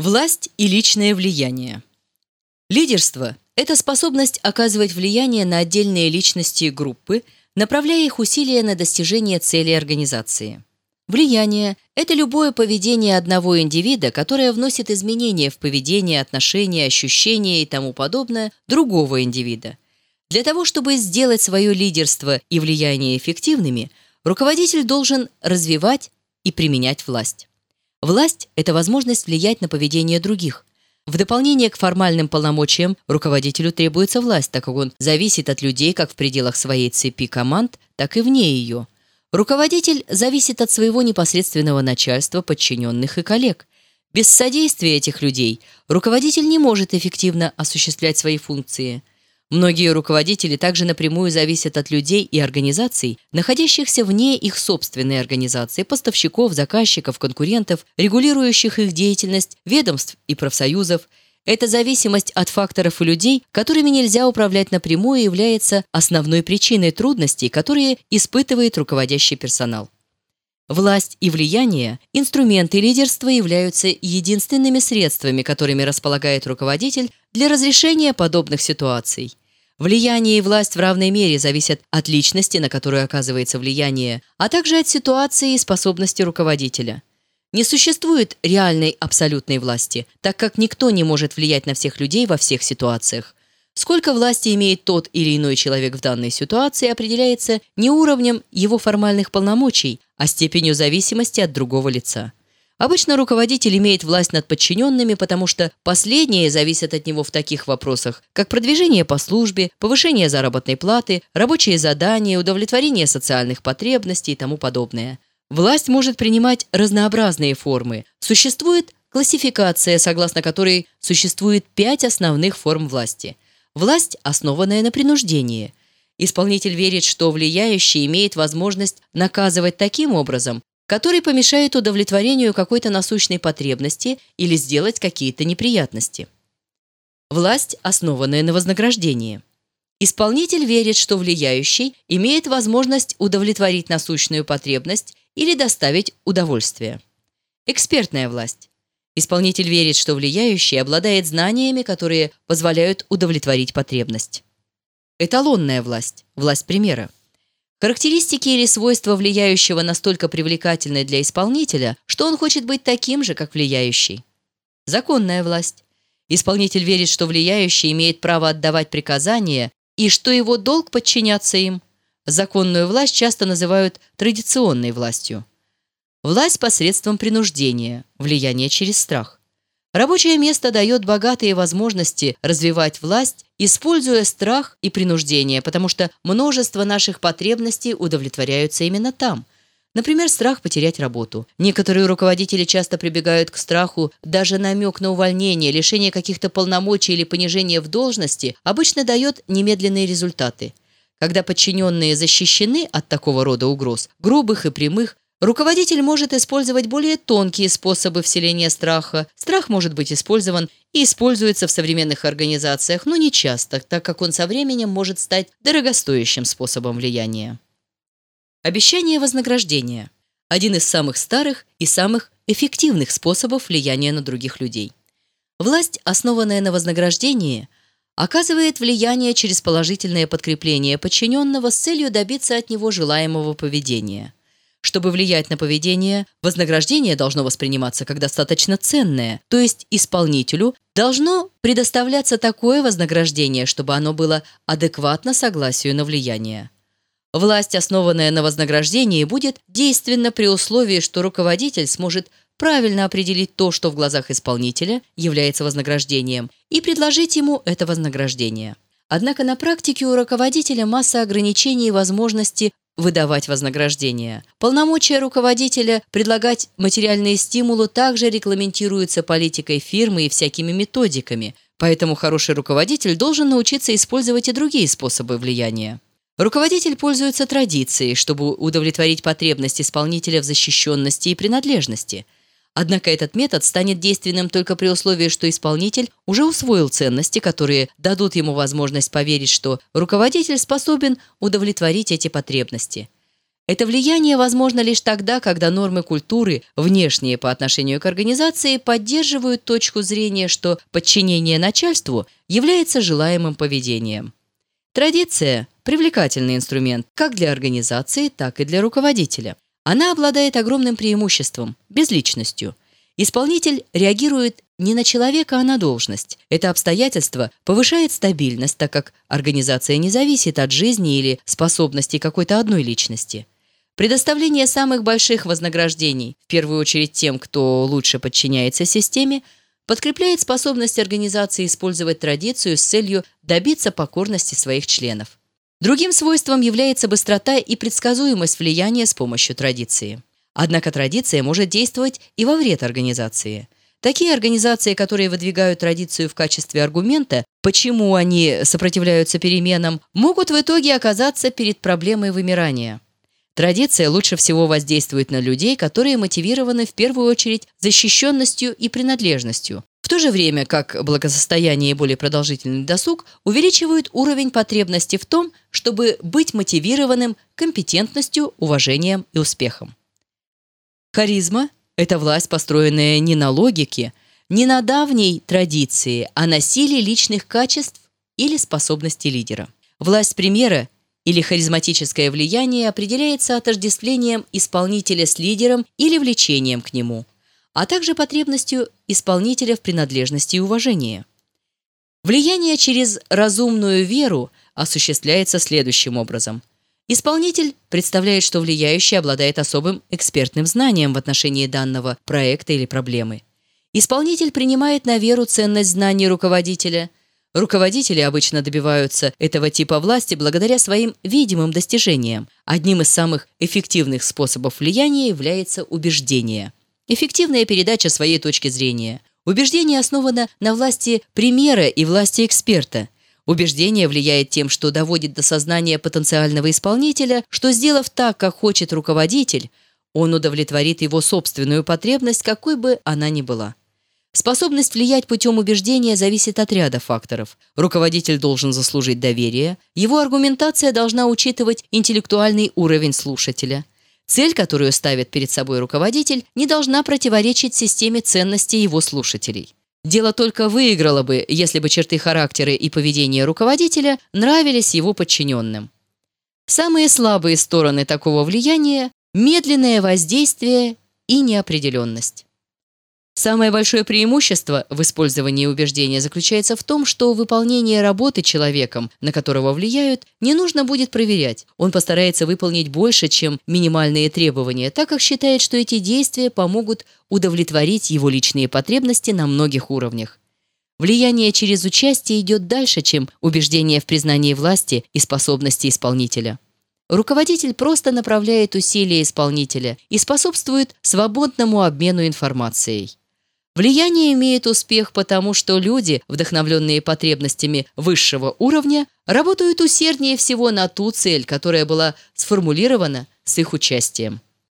Власть и личное влияние. Лидерство – это способность оказывать влияние на отдельные личности и группы, направляя их усилия на достижение целей организации. Влияние – это любое поведение одного индивида, которое вносит изменения в поведение, отношения, ощущения и тому подобное другого индивида. Для того, чтобы сделать свое лидерство и влияние эффективными, руководитель должен развивать и применять власть. Власть – это возможность влиять на поведение других. В дополнение к формальным полномочиям руководителю требуется власть, так как он зависит от людей как в пределах своей цепи команд, так и вне ее. Руководитель зависит от своего непосредственного начальства, подчиненных и коллег. Без содействия этих людей руководитель не может эффективно осуществлять свои функции – Многие руководители также напрямую зависят от людей и организаций, находящихся вне их собственной организации, поставщиков, заказчиков, конкурентов, регулирующих их деятельность, ведомств и профсоюзов. Эта зависимость от факторов и людей, которыми нельзя управлять напрямую, является основной причиной трудностей, которые испытывает руководящий персонал. Власть и влияние, инструменты лидерства являются единственными средствами, которыми располагает руководитель для разрешения подобных ситуаций. Влияние и власть в равной мере зависят от личности, на которую оказывается влияние, а также от ситуации и способности руководителя. Не существует реальной абсолютной власти, так как никто не может влиять на всех людей во всех ситуациях. Сколько власти имеет тот или иной человек в данной ситуации, определяется не уровнем его формальных полномочий, а степенью зависимости от другого лица. Обычно руководитель имеет власть над подчиненными, потому что последние зависят от него в таких вопросах, как продвижение по службе, повышение заработной платы, рабочие задания, удовлетворение социальных потребностей и тому подобное. Власть может принимать разнообразные формы. Существует классификация, согласно которой существует пять основных форм власти. Власть, основанная на принуждении. Исполнитель верит, что влияющий имеет возможность наказывать таким образом, который помешает удовлетворению какой-то насущной потребности или сделать какие-то неприятности. Власть, основанная на вознаграждении. Исполнитель верит, что влияющий имеет возможность удовлетворить насущную потребность или доставить удовольствие. Экспертная власть. Исполнитель верит, что влияющий обладает знаниями, которые позволяют удовлетворить потребность. Эталонная власть. Власть примера. Характеристики или свойства влияющего настолько привлекательны для исполнителя, что он хочет быть таким же, как влияющий. Законная власть. Исполнитель верит, что влияющий имеет право отдавать приказания и что его долг подчиняться им. Законную власть часто называют традиционной властью. Власть посредством принуждения, влияние через страх. Рабочее место дает богатые возможности развивать власть, используя страх и принуждение, потому что множество наших потребностей удовлетворяются именно там. Например, страх потерять работу. Некоторые руководители часто прибегают к страху, даже намек на увольнение, лишение каких-то полномочий или понижение в должности обычно дает немедленные результаты. Когда подчиненные защищены от такого рода угроз, грубых и прямых, Руководитель может использовать более тонкие способы вселения страха. Страх может быть использован и используется в современных организациях, но не часто, так как он со временем может стать дорогостоящим способом влияния. Обещание вознаграждения – один из самых старых и самых эффективных способов влияния на других людей. Власть, основанная на вознаграждении, оказывает влияние через положительное подкрепление подчиненного с целью добиться от него желаемого поведения – чтобы влиять на поведение, вознаграждение должно восприниматься как достаточно ценное, то есть исполнителю должно предоставляться такое вознаграждение, чтобы оно было адекватно согласию на влияние. Власть, основанная на вознаграждении, будет действенна при условии, что руководитель сможет правильно определить то, что в глазах исполнителя является вознаграждением, и предложить ему это вознаграждение. Однако на практике у руководителя масса ограничений и возможностей выдавать вознаграждения. Полномочия руководителя предлагать материальные стимулы также регламентируются политикой фирмы и всякими методиками, поэтому хороший руководитель должен научиться использовать и другие способы влияния. Руководитель пользуется традицией, чтобы удовлетворить потребность исполнителя в защищенности и принадлежности – Однако этот метод станет действенным только при условии, что исполнитель уже усвоил ценности, которые дадут ему возможность поверить, что руководитель способен удовлетворить эти потребности. Это влияние возможно лишь тогда, когда нормы культуры, внешние по отношению к организации, поддерживают точку зрения, что подчинение начальству является желаемым поведением. Традиция – привлекательный инструмент как для организации, так и для руководителя. Она обладает огромным преимуществом – безличностью. Исполнитель реагирует не на человека, а на должность. Это обстоятельство повышает стабильность, так как организация не зависит от жизни или способностей какой-то одной личности – Предоставление самых больших вознаграждений, в первую очередь тем, кто лучше подчиняется системе, подкрепляет способность организации использовать традицию с целью добиться покорности своих членов. Другим свойством является быстрота и предсказуемость влияния с помощью традиции. Однако традиция может действовать и во вред организации. Такие организации, которые выдвигают традицию в качестве аргумента, почему они сопротивляются переменам, могут в итоге оказаться перед проблемой вымирания. Традиция лучше всего воздействует на людей, которые мотивированы в первую очередь защищенностью и принадлежностью, в то же время как благосостояние и более продолжительный досуг увеличивают уровень потребности в том, чтобы быть мотивированным компетентностью, уважением и успехом. Харизма – это власть, построенная не на логике, не на давней традиции, а на силе личных качеств или способности лидера. Власть примера – или харизматическое влияние определяется отождествлением исполнителя с лидером или влечением к нему, а также потребностью исполнителя в принадлежности и уважении. Влияние через разумную веру осуществляется следующим образом. Исполнитель представляет, что влияющий обладает особым экспертным знанием в отношении данного проекта или проблемы. Исполнитель принимает на веру ценность знаний руководителя – Руководители обычно добиваются этого типа власти благодаря своим видимым достижениям. Одним из самых эффективных способов влияния является убеждение. Эффективная передача своей точки зрения. Убеждение основано на власти примера и власти эксперта. Убеждение влияет тем, что доводит до сознания потенциального исполнителя, что, сделав так, как хочет руководитель, он удовлетворит его собственную потребность, какой бы она ни была. Способность влиять путем убеждения зависит от ряда факторов. Руководитель должен заслужить доверие, его аргументация должна учитывать интеллектуальный уровень слушателя. Цель, которую ставит перед собой руководитель, не должна противоречить системе ценностей его слушателей. Дело только выиграло бы, если бы черты характера и поведения руководителя нравились его подчиненным. Самые слабые стороны такого влияния – медленное воздействие и неопределенность. Самое большое преимущество в использовании убеждения заключается в том, что выполнение работы человеком, на которого влияют, не нужно будет проверять. Он постарается выполнить больше, чем минимальные требования, так как считает, что эти действия помогут удовлетворить его личные потребности на многих уровнях. Влияние через участие идет дальше, чем убеждение в признании власти и способности исполнителя. Руководитель просто направляет усилия исполнителя и способствует свободному обмену информацией. Влияние имеет успех потому, что люди, вдохновленные потребностями высшего уровня, работают усерднее всего на ту цель, которая была сформулирована с их участием.